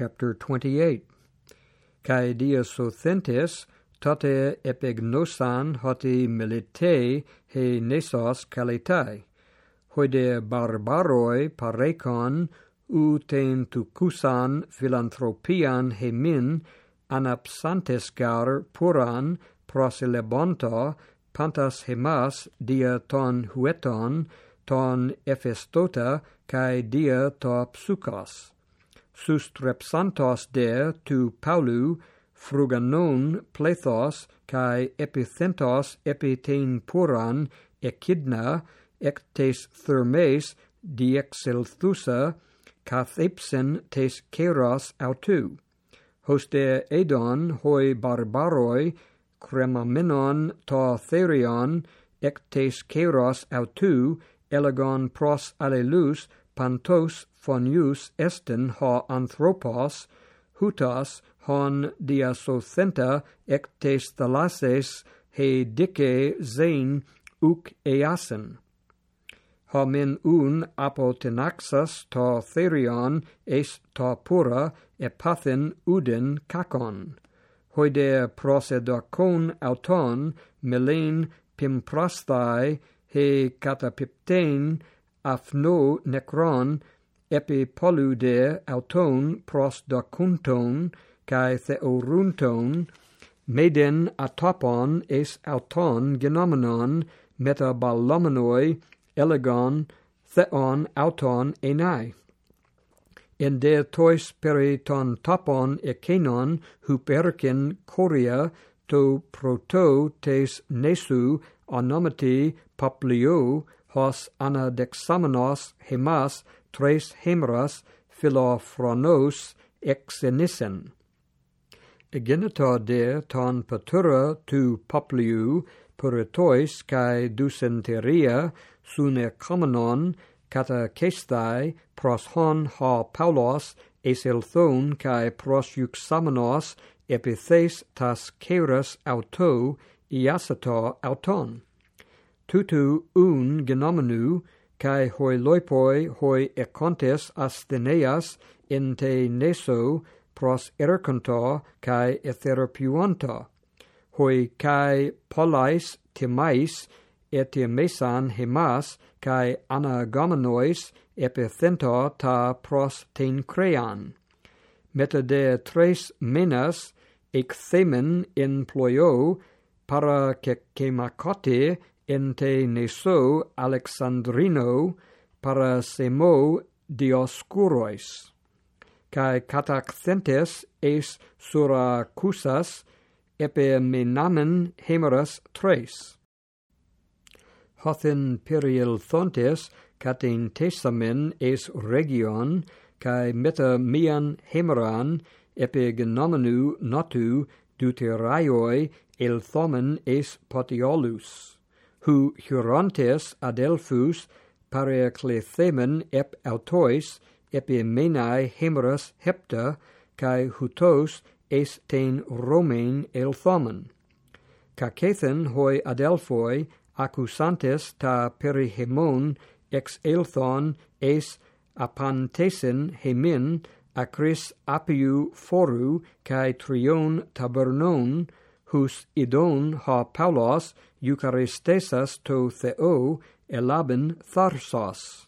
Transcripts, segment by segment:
chapter 28. Cae dias othentes, tate epignosan hoti milite he nesos calitai. Hoide barbaroi parecon u ten tucusan philanthropian hemin anapsantes gar puran prosilebonto pantas hemas dia ton hueton ton ephestota cae dia to psukos. sustrepsantos de tu Paulu fruganon plethos kai epithentos epitein puran echidna ectes thermes diexelthusa cathepsen tes keros autu hoste edon hoi barbaroi cremamenon to therion ectes keros autu elegon pros alelus pantos von ius esten ha anthropos hutas hon diasothenta ectes thalases he dice zein uc easen. Ha min un apotenaxas to therion es to pura epathen uden kakon. Hoide procedocon auton melen pimprastai he catapiptein afno necron epi polude auton pros docunton kai theorunton, meden atopon es auton genomenon metabalomenoi elegon theon auton enai. in de tois periton topon ekenon huperkin koria to proto tes nesu onomati poplio hos anadexamenos hemas tres hemras philofronos exenissen. Egenita de ton patura tu popliu puritois cae ducenteria sune commonon catachestai pros hon ha paulos es elthon cae pros euxamenos epithes tas ceras auto iasato auton. Tutu un genomenu cae hoi loipoi hoi econtes asteneas in te neso pros erconto cae etherapiuonto, hoi cae polais timais et mesan hemas cae anagomenois epithento ta pros ten crean. Meta de tres menas ec themen in ploio para cecemacote ente neso Alexandrino para semo dioscurois, cae cataxentes es suracusas epemenamen hemeras tres. Hothin perielthontes catentessamen es region, cae meta mian hemeran epigenomenu notu deuteraioi elthomen es potiolus hu hurontes Adelphus Pareaclethemen ep autois epimenai hemeras hepta kai hutos es ten romain elthomen kakethen hoi adelphoi accusantes ta perihemon ex elthon es apantesen hemin acris apiu foru kai trion tabernon hus idon ha paulos eucharistesas to theo elaben tharsos.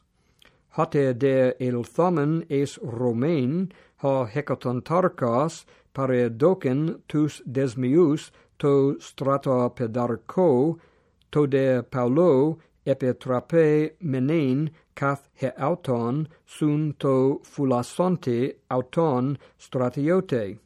Hote de elthamen es romain ha hecatontarchas pare docen tus desmius to strata pedarco to de paulo epitrape menein cath he auton sun to fulasonte auton stratiote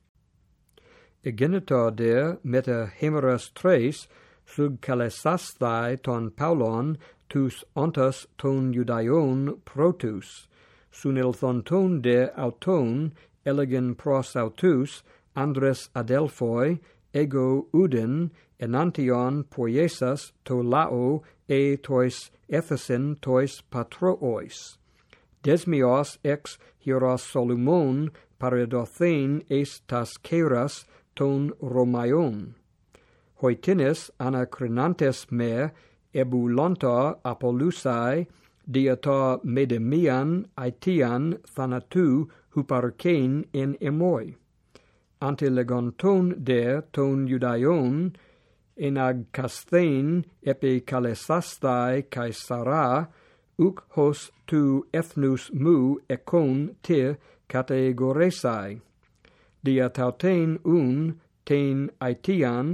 genitor der meta hemeras tres sub calesastai ton paulon tus ontas ton judaion protus. Sun el thonton de auton elegen pros autus andres adelphoi ego uden enantion poiesas to lao e tois ethesin tois patroois desmios ex hieros solumon paredothein es tas keras ton Romaion. Hoitines anacrinantes me ebulonta apolusae diata medemian aetian thanatu huparkein in emoi. Ante legonton de ton Judaion, enag casthein epi calesastai caesara, uc hos tu ethnus mu econ te categoresai dia tautein un tein aitian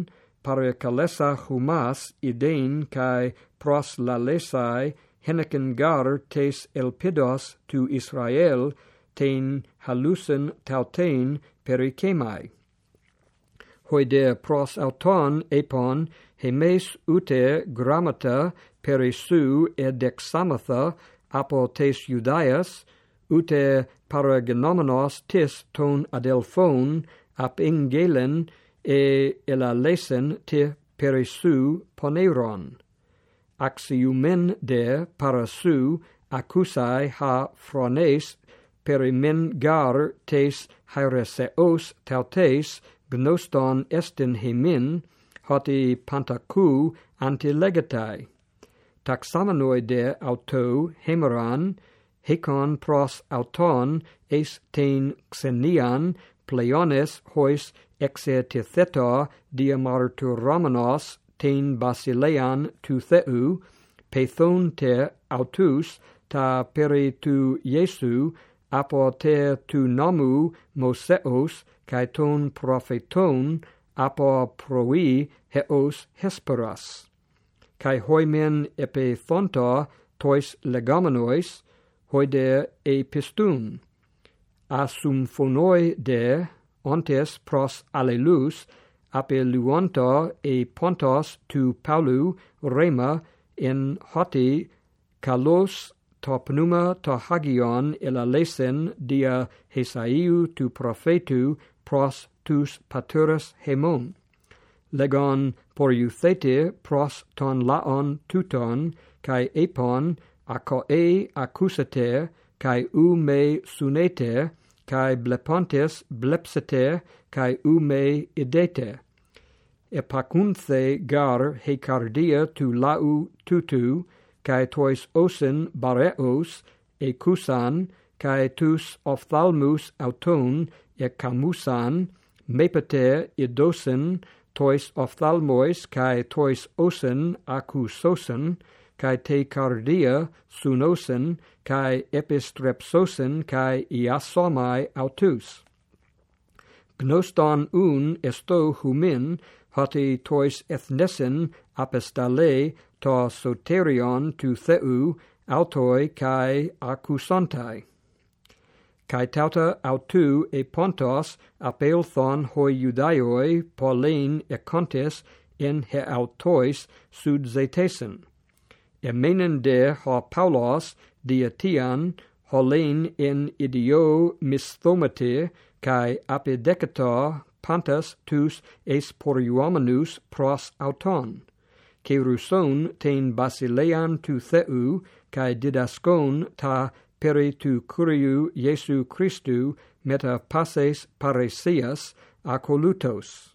parekalesa humas idein kai pros lalesai henekin gar tes elpidos tu Israel tein halusen tautein perikemai. Hoide pros auton epon hemes ute grammata perisu edexamatha apo tes Judaias, ute paragenomenos tis ton adelphon ap ingelen e ela lesen te perisu poneron. Axiumen de parasu accusai ha frones perimen gar tes haireseos tautes gnoston estin hemin hoti pantaku antilegatai taxamenoi de auto hemeran hekon pros auton es ten xenian pleones hois exetitheta dia marturomenos ten basilean tu theu pethon te autus ta peri tu Jesu apo te tu nomu Moseos kai ton propheton apo proi heos hesperas. Kai hoimen epiphonta tois legomenois hoide epistun, Asum phonoi de ontes pros allelus apeluonto e pontos tu paulu rema in hoti kalos to pneuma to hagion elalesen dia hesaiu tu profetu pros tus paturus hemon. Legon por euthete pros ton laon tuton kai epon ako e accusater, kai u me suneter, kai blepontes blepseter, kai u me ideter. Epacunce gar hecardia tu lau tutu, kai tois osin bareos, e kusan kai tus ophthalmus auton, e camusan mepeter idosin, tois ophthalmois, kai tois osin acusosin, kai te cardia sunosen kai epistrepsosen kai iasomai autus. Gnoston un esto humin hoti tois ethnesen apostale to soterion tu theu autoi kai acusontai kai tauta autu e pontos apelthon hoi judaioi polein contes in he autois sud zetesen emenende ha Paulos dietian holin in idio misthomate kai apidekata pantas tus esporiomenus pros auton. Ke ruson ten basilean tu theu kai didascon ta peri tu curiu Jesu Christu meta passes paresias acolutos.